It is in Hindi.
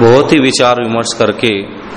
बहुत ही विचार विमर्श करके